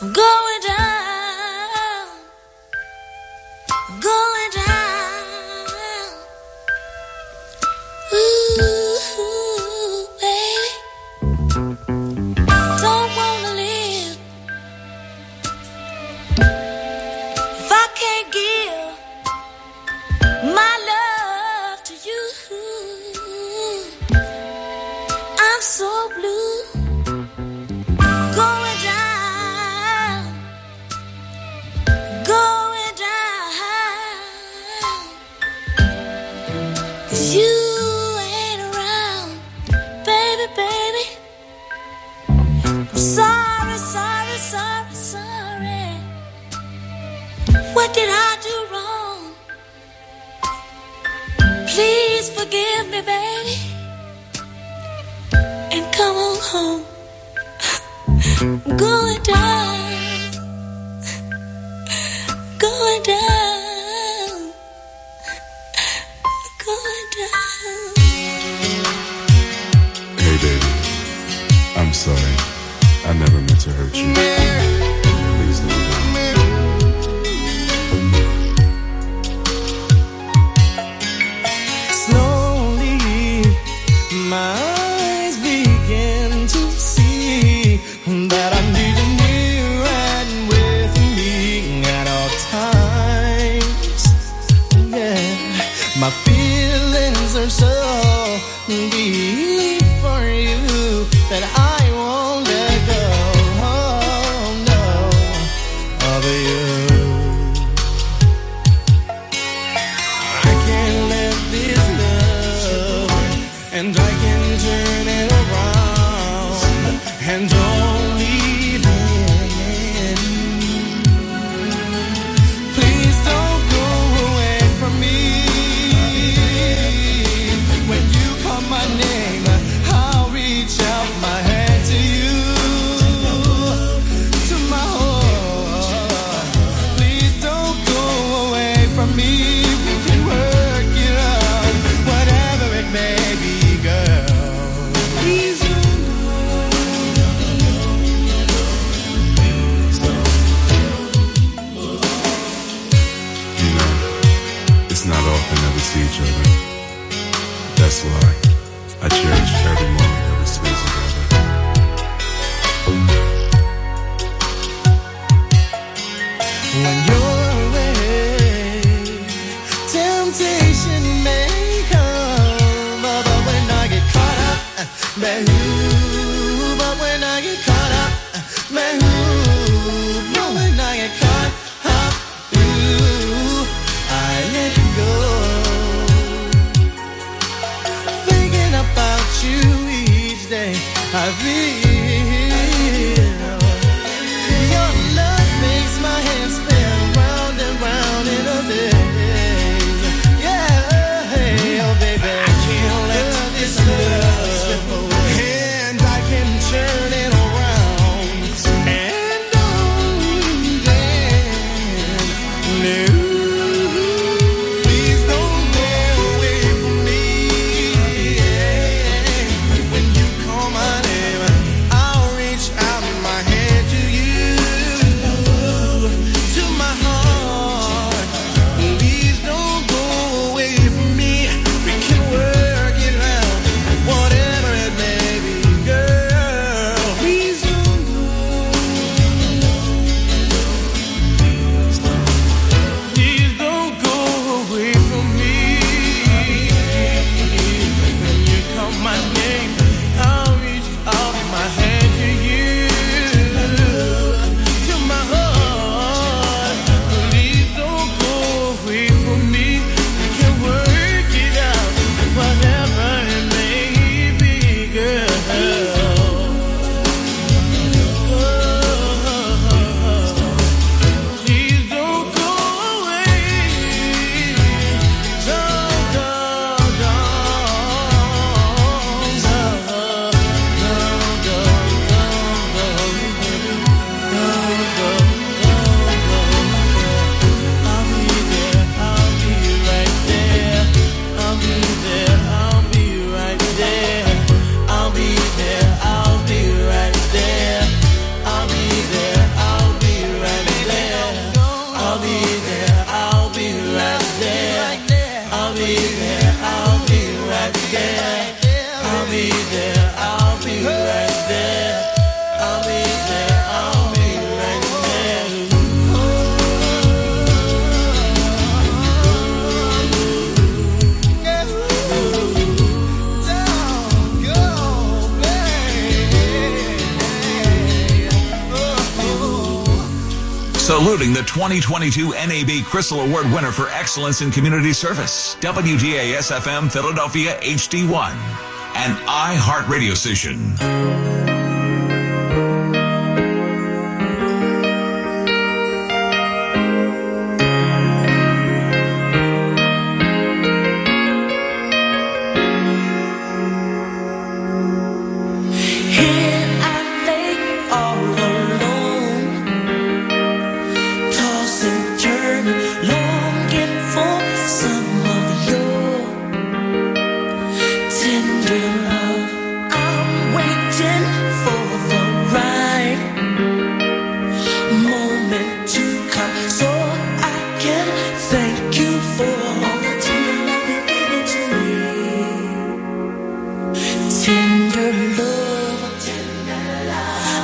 Going I'm going down, going down, going down. Hey, baby, I'm sorry. I never meant to hurt you. you each day. I feel Saluting the 2022 NAB Crystal Award winner for excellence in community service, WDAS FM Philadelphia HD1, an iHeart radio station.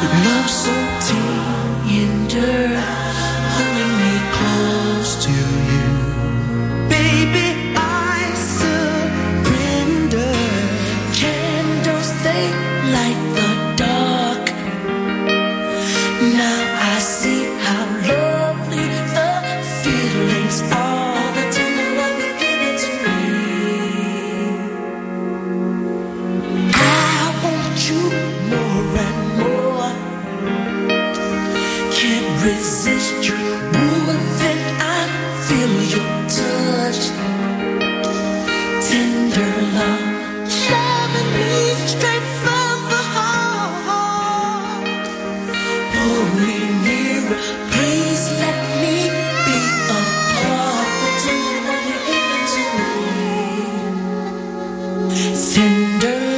Love so tender. Tender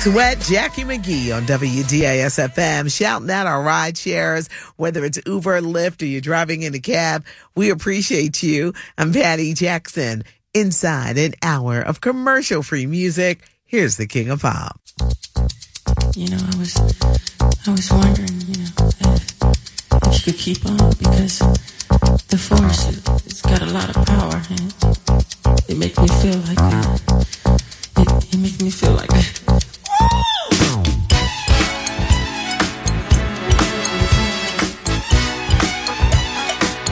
Keith Sweat, Jacci McGhee on WDAS FM, shouting out our ride shares, whether it's Uber, Lyft, or you're driving in a cab. We appreciate you. I'm Patty Jackson. Inside an hour of commercial free music. Here's the King of Pop. You know, I was, I was wondering, you know, if, you could keep on because the force, it, it's got a lot of power and it makes me feel like, uh, it, it makes me feel like